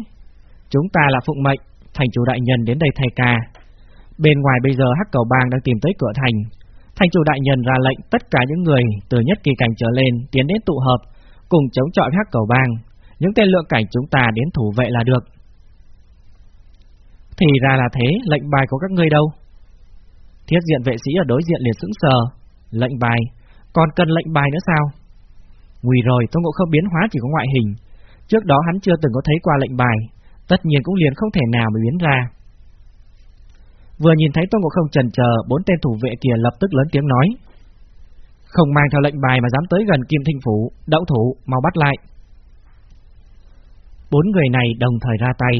Chúng ta là phụng mệnh, thành chủ đại nhân đến đây thay ca. Bên ngoài bây giờ hắc cầu bang đang tìm tới cửa thành. Thành chủ đại nhân ra lệnh tất cả những người từ nhất kỳ cảnh trở lên tiến đến tụ hợp, cùng chống chọi hắc cầu bang. Những tên lượng cảnh chúng ta đến thủ vệ là được. Thì ra là thế, lệnh bài của các ngươi đâu? Thiết diện vệ sĩ ở đối diện liền sững sờ. Lệnh bài, còn cần lệnh bài nữa sao? Nguy rồi, Tôn Ngộ không biến hóa chỉ có ngoại hình. Trước đó hắn chưa từng có thấy qua lệnh bài, tất nhiên cũng liền không thể nào mà biến ra. Vừa nhìn thấy Tôn Ngộ không trần chờ, bốn tên thủ vệ kia lập tức lớn tiếng nói. Không mang theo lệnh bài mà dám tới gần Kim Thinh Phủ, đậu thủ, mau bắt lại. Bốn người này đồng thời ra tay.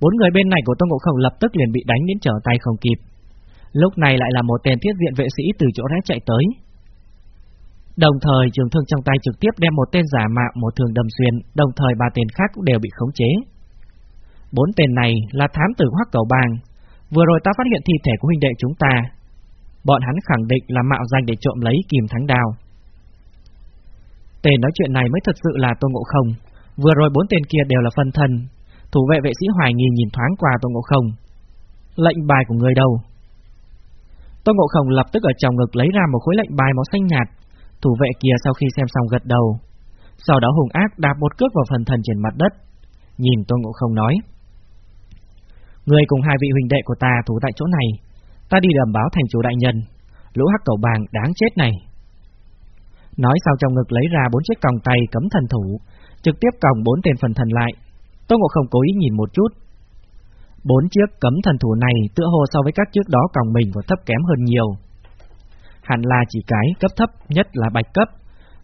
Bốn người bên này của Tôn Ngộ Không lập tức liền bị đánh đến trở tay không kịp. Lúc này lại là một tên thiết viện vệ sĩ từ chỗ rét chạy tới. Đồng thời trường thương trong tay trực tiếp đem một tên giả mạo một thường đâm xuyên, đồng thời ba tên khác cũng đều bị khống chế. Bốn tên này là thám tử hoắc cầu bang. Vừa rồi ta phát hiện thi thể của huynh đệ chúng ta. Bọn hắn khẳng định là mạo danh để trộm lấy kìm thắng đào. Tên nói chuyện này mới thật sự là Tôn Ngộ Không. Vừa rồi bốn tên kia đều là phân thân. Thủ vệ vệ sĩ hoài nghi nhìn thoáng qua Tôn Ngộ Không. Lệnh bài của người đâu? Tôn Ngộ Không lập tức ở trong ngực lấy ra một khối lệnh bài màu xanh nhạt. Thủ vệ kia sau khi xem xong gật đầu. Sau đó hùng ác đạp một cước vào phần thần trên mặt đất. Nhìn Tôn Ngộ Không nói. Người cùng hai vị huynh đệ của ta thủ tại chỗ này. Ta đi đầm báo thành chủ đại nhân. Lũ hắc cầu bàng đáng chết này. Nói sau trong ngực lấy ra bốn chiếc còng tay cấm thần thủ, trực tiếp còng bốn tên phần thần lại. Tôn Ngộ Không cố ý nhìn một chút, Bốn chiếc cấm thần thủ này tựa hồ so với các chiếc đó còng mình còn thấp kém hơn nhiều. Hẳn là chỉ cái cấp thấp nhất là bạch cấp,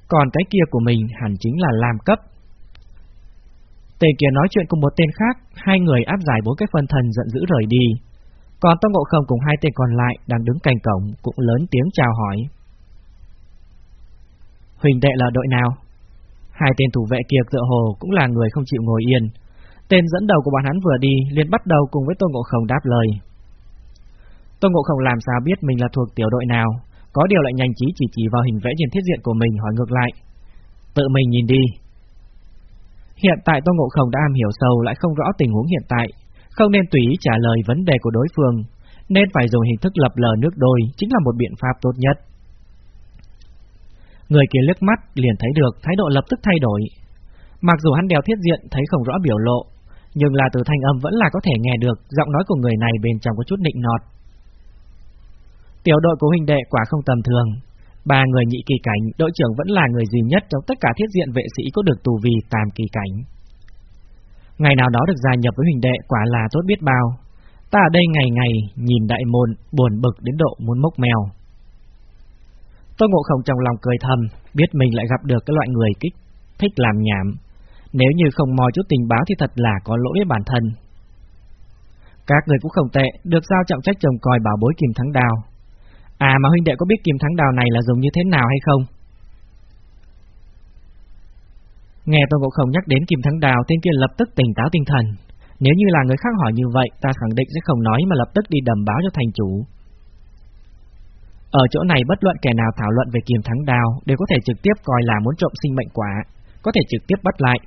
còn cái kia của mình hẳn chính là lam cấp. tề kia nói chuyện cùng một tên khác, hai người áp giải bốn cái phân thần giận dữ rời đi. Còn tông Ngộ Không cùng hai tên còn lại đang đứng cạnh cổng cũng lớn tiếng chào hỏi. Huỳnh đệ là đội nào? Hai tên thủ vệ kia tựa hồ cũng là người không chịu ngồi yên, Tên dẫn đầu của bọn hắn vừa đi, liền bắt đầu cùng với tô Ngộ Không đáp lời. Tô Ngộ Không làm sao biết mình là thuộc tiểu đội nào, có điều lại nhanh trí chỉ chỉ vào hình vẽ trên thiết diện của mình hỏi ngược lại. Tự mình nhìn đi. Hiện tại tô Ngộ Không đã am hiểu sâu lại không rõ tình huống hiện tại, không nên tùy ý trả lời vấn đề của đối phương, nên phải dùng hình thức lập lờ nước đôi chính là một biện pháp tốt nhất. Người kia liếc mắt liền thấy được thái độ lập tức thay đổi. Mặc dù hắn đeo thiết diện thấy không rõ biểu lộ, nhưng là từ thanh âm vẫn là có thể nghe được giọng nói của người này bên trong có chút nịnh nọt. Tiểu đội của huynh đệ quả không tầm thường, ba người nhị kỳ cảnh, đội trưởng vẫn là người duy nhất trong tất cả thiết diện vệ sĩ có được tù vì tam kỳ cảnh. Ngày nào đó được gia nhập với huynh đệ quả là tốt biết bao. Ta ở đây ngày ngày nhìn đại môn buồn bực đến độ muốn mốc mèo. Tô Ngộ Không trong lòng cười thầm, biết mình lại gặp được cái loại người kích thích làm nhảm, nếu như không mò chút tình báo thì thật là có lỗi với bản thân. Các người cũng không tệ, được giao trọng trách trồng còi bảo bối kim thắng đào. À mà huynh đệ có biết kim thắng đào này là dùng như thế nào hay không? Nghe Tôn Ngộ Không nhắc đến kim thắng đào, tên kia lập tức tỉnh táo tinh thần. Nếu như là người khác hỏi như vậy, ta khẳng định sẽ không nói mà lập tức đi đầm báo cho thành chủ. Ở chỗ này bất luận kẻ nào thảo luận về kim thắng đào đều có thể trực tiếp coi là muốn trộm sinh mệnh quả, có thể trực tiếp bắt lại.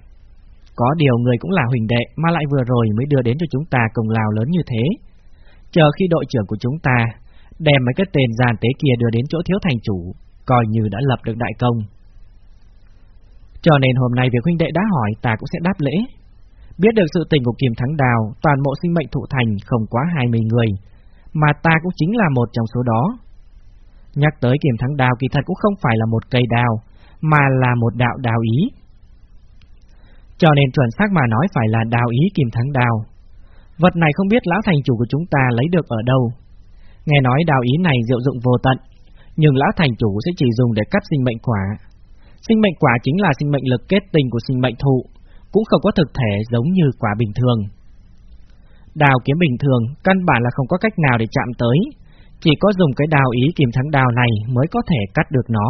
Có điều người cũng là huỳnh đệ mà lại vừa rồi mới đưa đến cho chúng ta công lao lớn như thế. Chờ khi đội trưởng của chúng ta đem mấy cái tên giàn tế kia đưa đến chỗ thiếu thành chủ, coi như đã lập được đại công. Cho nên hôm nay việc huynh đệ đã hỏi ta cũng sẽ đáp lễ. Biết được sự tình của Kim Thắng Đào, toàn bộ sinh mệnh thụ thành không quá 20 người, mà ta cũng chính là một trong số đó. Nhắc tới Kim Thắng Đào kỳ thật cũng không phải là một cây đào, mà là một đạo đào ý. Cho nên chuẩn xác mà nói phải là đào ý kim thắng đào. Vật này không biết lão thành chủ của chúng ta lấy được ở đâu. Nghe nói đào ý này diệu dụng vô tận, nhưng lão thành chủ sẽ chỉ dùng để cắt sinh mệnh quả. Sinh mệnh quả chính là sinh mệnh lực kết tinh của sinh mệnh thụ, cũng không có thực thể giống như quả bình thường. Đào kiếm bình thường căn bản là không có cách nào để chạm tới, chỉ có dùng cái đào ý kim thắng đào này mới có thể cắt được nó.